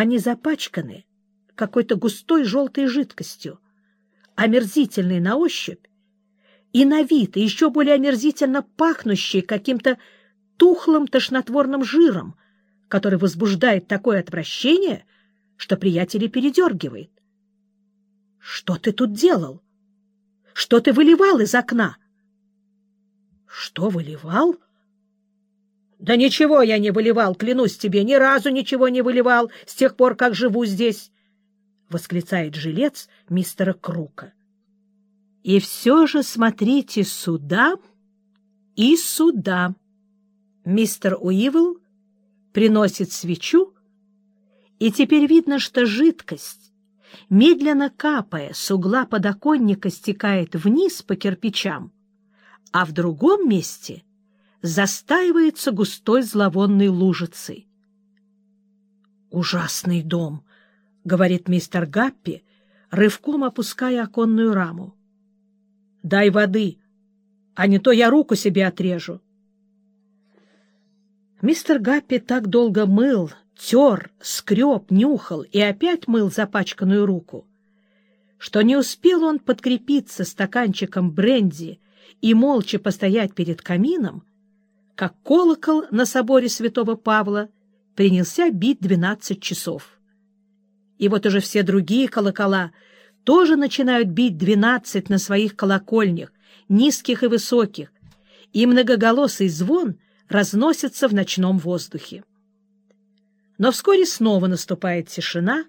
Они запачканы какой-то густой желтой жидкостью, омерзительной на ощупь и на вид, и еще более омерзительно пахнущей каким-то тухлым тошнотворным жиром, который возбуждает такое отвращение, что приятеля передергивает. — Что ты тут делал? Что ты выливал из окна? — Что выливал? — Да ничего я не выливал, клянусь тебе, ни разу ничего не выливал с тех пор, как живу здесь, — восклицает жилец мистера Крука. — И все же смотрите сюда и сюда. Мистер Уивл приносит свечу, и теперь видно, что жидкость, медленно капая с угла подоконника, стекает вниз по кирпичам, а в другом месте застаивается густой зловонной лужицей. «Ужасный дом!» — говорит мистер Гаппи, рывком опуская оконную раму. «Дай воды, а не то я руку себе отрежу». Мистер Гаппи так долго мыл, тер, скреб, нюхал и опять мыл запачканную руку, что не успел он подкрепиться стаканчиком бренди и молча постоять перед камином, как колокол на соборе святого Павла принялся бить двенадцать часов. И вот уже все другие колокола тоже начинают бить двенадцать на своих колокольнях, низких и высоких, и многоголосый звон — разносится в ночном воздухе. Но вскоре снова наступает тишина,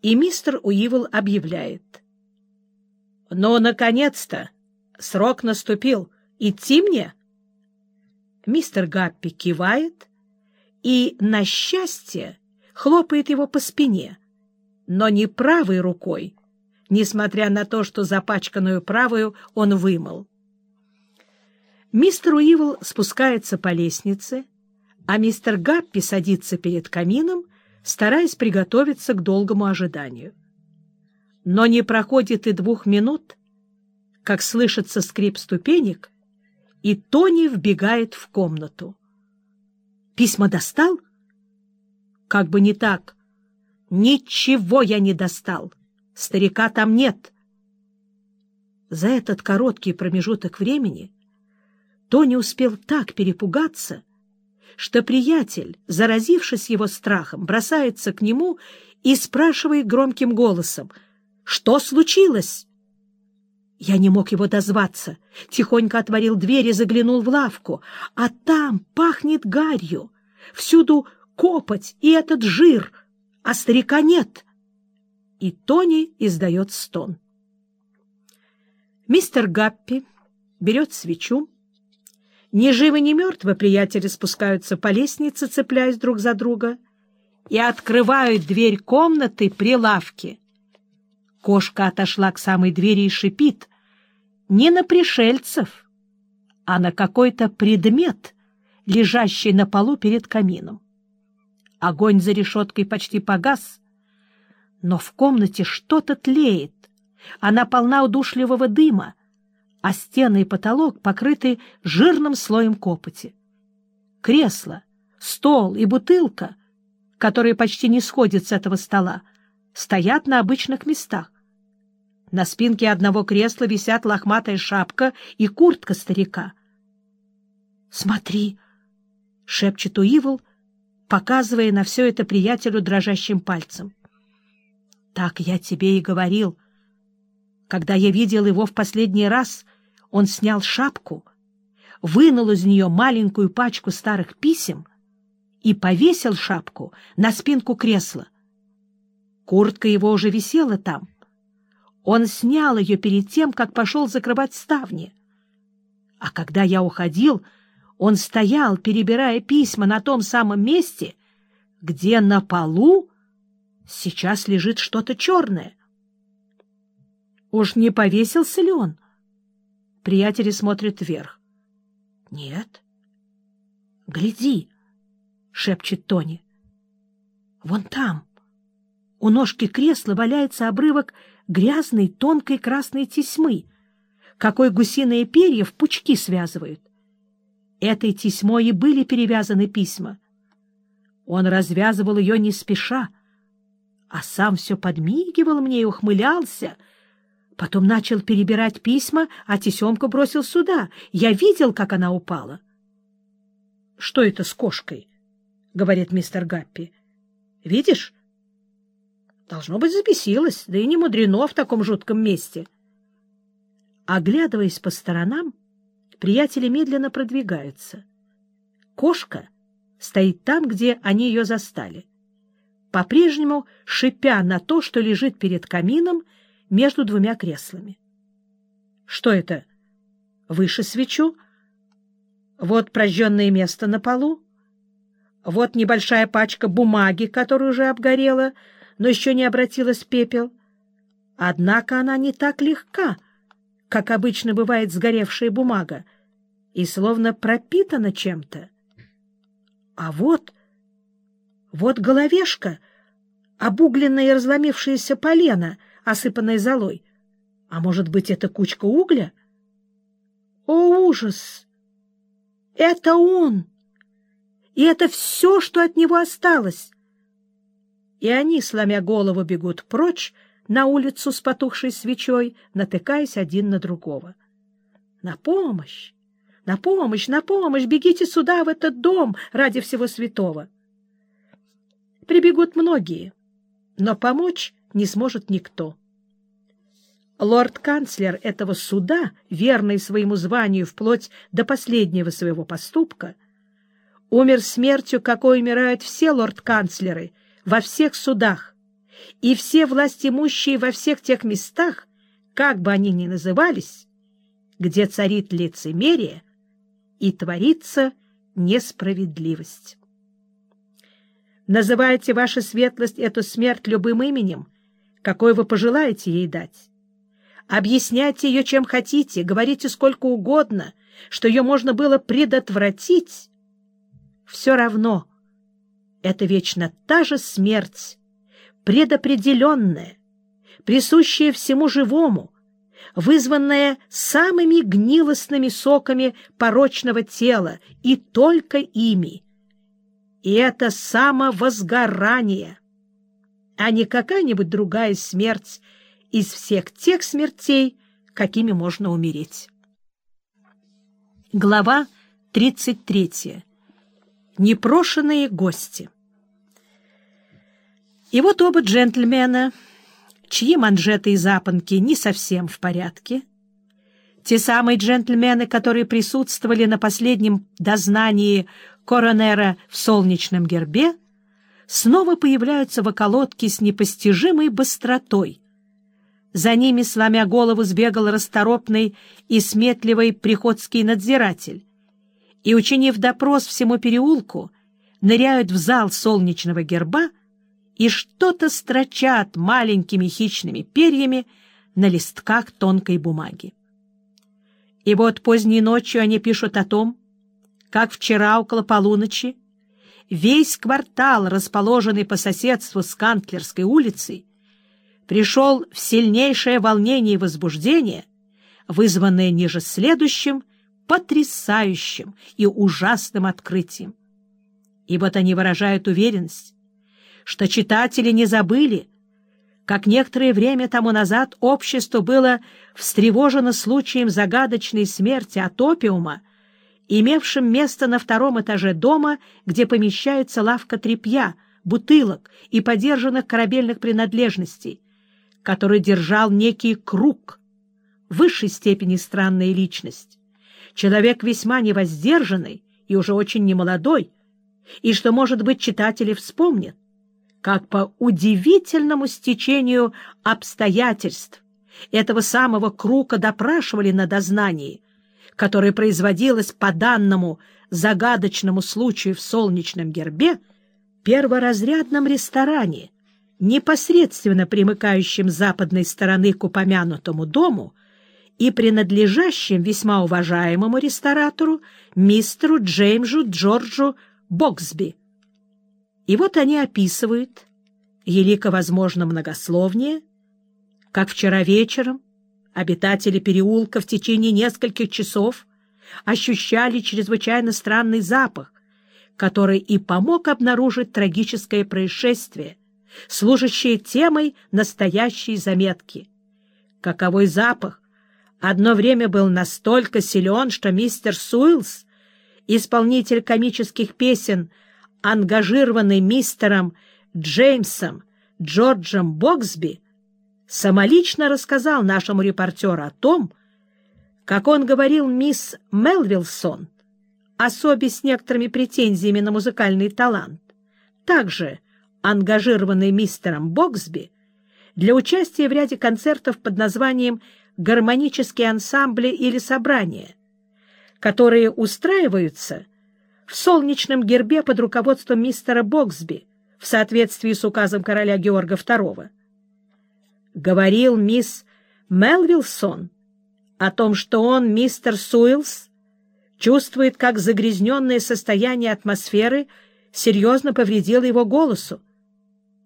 и мистер Уивл объявляет. «Ну, наконец-то! Срок наступил. Идти мне?» Мистер Гаппи кивает и, на счастье, хлопает его по спине, но не правой рукой, несмотря на то, что запачканную правую он вымыл. Мистер Уивл спускается по лестнице, а мистер Гаппи садится перед камином, стараясь приготовиться к долгому ожиданию. Но не проходит и двух минут, как слышится скрип ступенек, и Тони вбегает в комнату. «Письма достал?» «Как бы не так. Ничего я не достал. Старика там нет». За этот короткий промежуток времени Тони успел так перепугаться, что приятель, заразившись его страхом, бросается к нему и спрашивает громким голосом, «Что случилось?» Я не мог его дозваться, тихонько отворил дверь и заглянул в лавку, а там пахнет гарью, всюду копоть и этот жир, а старика нет. И Тони издает стон. Мистер Гаппи берет свечу, ни живы, ни мертвы приятели спускаются по лестнице, цепляясь друг за друга, и открывают дверь комнаты при лавке. Кошка отошла к самой двери и шипит. Не на пришельцев, а на какой-то предмет, лежащий на полу перед камином. Огонь за решеткой почти погас, но в комнате что-то тлеет. Она полна удушливого дыма, а стены и потолок покрыты жирным слоем копоти. Кресло, стол и бутылка, которые почти не сходят с этого стола, стоят на обычных местах. На спинке одного кресла висят лохматая шапка и куртка старика. «Смотри!» — шепчет Уивл, показывая на все это приятелю дрожащим пальцем. «Так я тебе и говорил. Когда я видел его в последний раз, он снял шапку, вынул из нее маленькую пачку старых писем и повесил шапку на спинку кресла. Куртка его уже висела там. Он снял ее перед тем, как пошел закрывать ставни. А когда я уходил, он стоял, перебирая письма на том самом месте, где на полу сейчас лежит что-то черное. Уж не повесился ли он? Приятели смотрят вверх. — Нет. — Гляди, — шепчет Тони. — Вон там, у ножки кресла валяется обрывок грязной тонкой красной тесьмы, какой гусиные перья в пучки связывают. Этой тесьмой и были перевязаны письма. Он развязывал ее не спеша, а сам все подмигивал мне и ухмылялся. Потом начал перебирать письма, а тесемку бросил сюда. Я видел, как она упала. — Что это с кошкой? — говорит мистер Гаппи. — Видишь? Должно быть, забесилась, да и не мудрено в таком жутком месте. Оглядываясь по сторонам, приятели медленно продвигаются. Кошка стоит там, где они ее застали, по-прежнему шипя на то, что лежит перед камином между двумя креслами. Что это? Выше свечу? Вот прожженное место на полу. Вот небольшая пачка бумаги, которая уже обгорела, но еще не обратилась пепел. Однако она не так легка, как обычно бывает сгоревшая бумага, и словно пропитана чем-то. А вот, вот головешка, обугленное и разломившееся полено, осыпанное золой. А может быть, это кучка угля? О, ужас! Это он! И это все, что от него осталось. И они, сломя голову, бегут прочь на улицу с потухшей свечой, натыкаясь один на другого. На помощь! На помощь, на помощь! Бегите сюда, в этот дом, ради всего святого! Прибегут многие, но помочь не сможет никто. Лорд-канцлер этого суда, верный своему званию вплоть до последнего своего поступка, умер смертью, какой умирают все лорд-канцлеры во всех судах, и все властимущие во всех тех местах, как бы они ни назывались, где царит лицемерие и творится несправедливость. Называйте, ваша светлость, эту смерть любым именем, какой вы пожелаете ей дать. Объясняйте ее чем хотите, говорите сколько угодно, что ее можно было предотвратить. Все равно это вечно та же смерть, предопределенная, присущая всему живому, вызванная самыми гнилостными соками порочного тела и только ими. И это самовозгорание, а не какая-нибудь другая смерть из всех тех смертей, какими можно умереть. Глава 33. Непрошенные гости. И вот оба джентльмена чьи манжеты и запонки не совсем в порядке, те самые джентльмены, которые присутствовали на последнем дознании коронера в солнечном гербе, снова появляются в околотке с непостижимой быстротой. За ними, сломя голову, сбегал расторопный и сметливый приходский надзиратель, и, учинив допрос всему переулку, ныряют в зал солнечного герба — и что-то строчат маленькими хищными перьями на листках тонкой бумаги. И вот поздней ночью они пишут о том, как вчера около полуночи весь квартал, расположенный по соседству с Кантлерской улицей, пришел в сильнейшее волнение и возбуждение, вызванное ниже следующим потрясающим и ужасным открытием. И вот они выражают уверенность, что читатели не забыли, как некоторое время тому назад общество было встревожено случаем загадочной смерти от опиума, имевшим место на втором этаже дома, где помещается лавка тряпья, бутылок и подержанных корабельных принадлежностей, который держал некий круг, высшей степени странная личность, человек весьма невоздержанный и уже очень немолодой, и что, может быть, читатели вспомнят, как по удивительному стечению обстоятельств. Этого самого Крука допрашивали на дознании, которое производилось по данному загадочному случаю в солнечном гербе, перворазрядном ресторане, непосредственно примыкающем с западной стороны к упомянутому дому и принадлежащем весьма уважаемому ресторатору мистеру Джеймсу Джорджу Боксби, и вот они описывают, елико возможно многословнее, как вчера вечером обитатели переулка в течение нескольких часов ощущали чрезвычайно странный запах, который и помог обнаружить трагическое происшествие, служащее темой настоящей заметки. Каковой запах одно время был настолько силен, что мистер Суилс, исполнитель комических песен, ангажированный мистером Джеймсом Джорджем Боксби, самолично рассказал нашему репортеру о том, как он говорил мисс Мелвилсон, особе с некоторыми претензиями на музыкальный талант, также ангажированный мистером Боксби, для участия в ряде концертов под названием «Гармонические ансамбли» или «Собрания», которые устраиваются в солнечном гербе под руководством мистера Боксби в соответствии с указом короля Георга II. Говорил мисс Мелвилсон о том, что он, мистер Суилс, чувствует, как загрязненное состояние атмосферы серьезно повредило его голосу,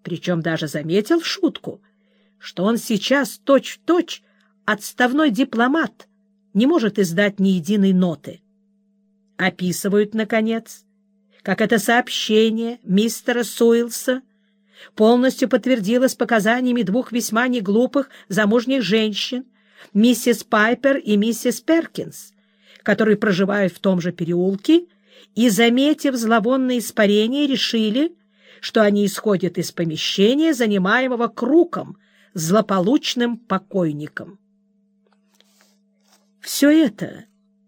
причем даже заметил шутку, что он сейчас точь-в-точь -точь отставной дипломат, не может издать ни единой ноты. Описывают, наконец, как это сообщение мистера Суилса полностью подтвердилось показаниями двух весьма неглупых замужних женщин, миссис Пайпер и миссис Перкинс, которые проживают в том же переулке и, заметив зловонное испарение, решили, что они исходят из помещения, занимаемого Круком, злополучным покойником. Все это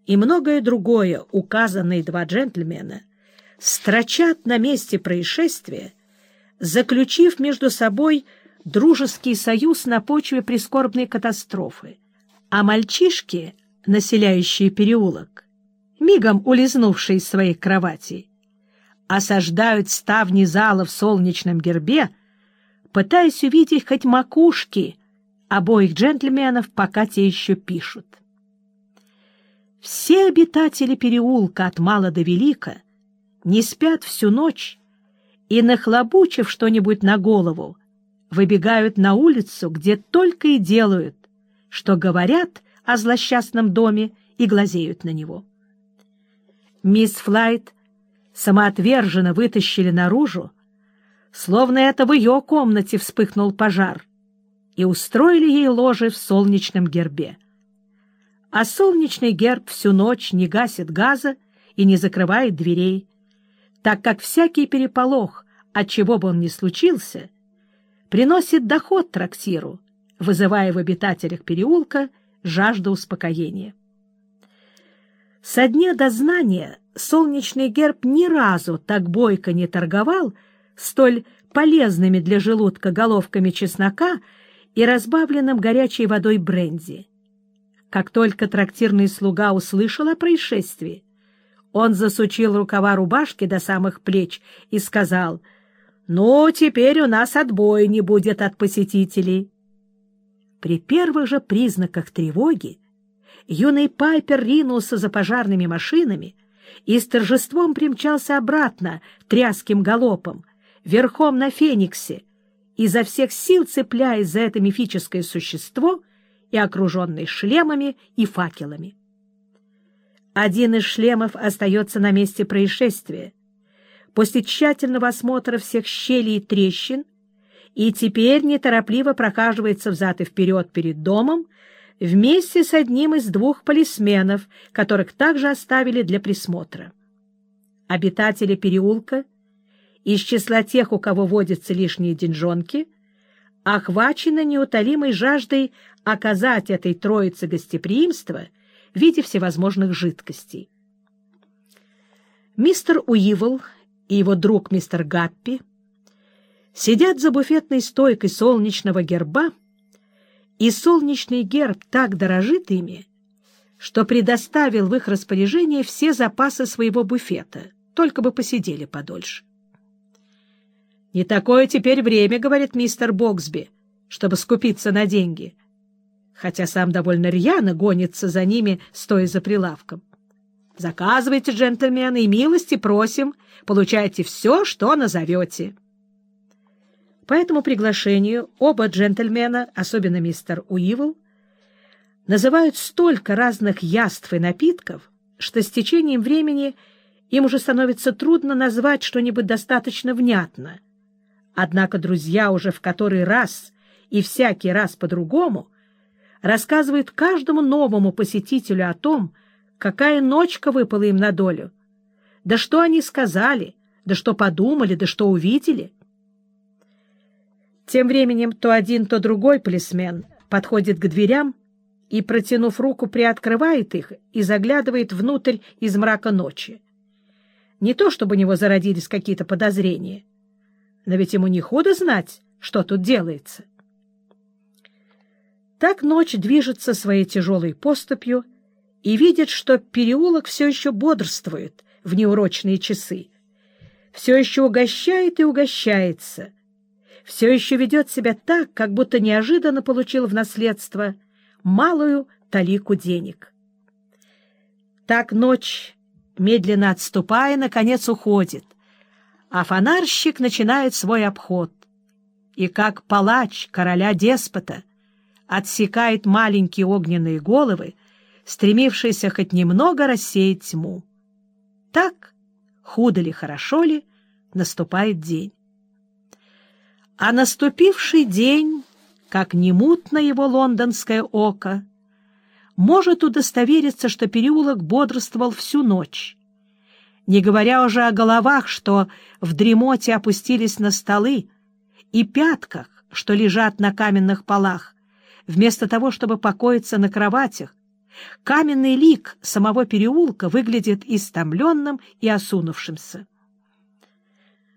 и многое другое, указанные два джентльмена, строчат на месте происшествия, заключив между собой дружеский союз на почве прискорбной катастрофы, а мальчишки, населяющие переулок, мигом улизнувшие из своих кроватей, осаждают ставни зала в солнечном гербе, пытаясь увидеть хоть макушки обоих джентльменов, пока те еще пишут. Все обитатели переулка от мала до велика не спят всю ночь и, нахлобучив что-нибудь на голову, выбегают на улицу, где только и делают, что говорят о злосчастном доме и глазеют на него. Мисс Флайт самоотверженно вытащили наружу, словно это в ее комнате вспыхнул пожар, и устроили ей ложе в солнечном гербе. А солнечный герб всю ночь не гасит газа и не закрывает дверей, так как всякий переполох, от чего бы он ни случился, приносит доход трактиру, вызывая в обитателях переулка жажду успокоения. Со дня дознания солнечный герб ни разу так бойко не торговал столь полезными для желудка головками чеснока и разбавленным горячей водой бренди. Как только трактирный слуга услышал о происшествии, он засучил рукава рубашки до самых плеч и сказал, «Ну, теперь у нас отбоя не будет от посетителей». При первых же признаках тревоги юный Пайпер ринулся за пожарными машинами и с торжеством примчался обратно тряским галопом, верхом на Фениксе, изо всех сил цепляясь за это мифическое существо и окруженный шлемами и факелами. Один из шлемов остается на месте происшествия. После тщательного осмотра всех щелей и трещин и теперь неторопливо прохаживается взад и вперед перед домом вместе с одним из двух полисменов, которых также оставили для присмотра. Обитатели переулка из числа тех, у кого водятся лишние деньжонки, охвачены неутолимой жаждой оказать этой троице гостеприимство — в виде всевозможных жидкостей. Мистер Уивл и его друг мистер Гаппи сидят за буфетной стойкой солнечного герба, и солнечный герб так дорожит ими, что предоставил в их распоряжение все запасы своего буфета, только бы посидели подольше. «Не такое теперь время, — говорит мистер Боксби, — чтобы скупиться на деньги хотя сам довольно рьяно гонится за ними, стоя за прилавком. Заказывайте, джентльмены, и милости просим, получайте все, что назовете. По этому приглашению оба джентльмена, особенно мистер Уивл, называют столько разных яств и напитков, что с течением времени им уже становится трудно назвать что-нибудь достаточно внятно, Однако друзья уже в который раз и всякий раз по-другому рассказывают каждому новому посетителю о том, какая ночка выпала им на долю, да что они сказали, да что подумали, да что увидели. Тем временем то один, то другой полисмен подходит к дверям и, протянув руку, приоткрывает их и заглядывает внутрь из мрака ночи. Не то, чтобы у него зародились какие-то подозрения, но ведь ему не худо знать, что тут делается. Так ночь движется своей тяжелой поступью и видит, что переулок все еще бодрствует в неурочные часы, все еще угощает и угощается, все еще ведет себя так, как будто неожиданно получил в наследство малую талику денег. Так ночь, медленно отступая, наконец уходит, а фонарщик начинает свой обход. И как палач короля-деспота отсекает маленькие огненные головы, стремившиеся хоть немного рассеять тьму. Так, худо ли, хорошо ли, наступает день. А наступивший день, как не мутно его лондонское око, может удостовериться, что переулок бодрствовал всю ночь, не говоря уже о головах, что в дремоте опустились на столы, и пятках, что лежат на каменных полах, вместо того, чтобы покоиться на кроватях, каменный лик самого переулка выглядит истомленным и осунувшимся.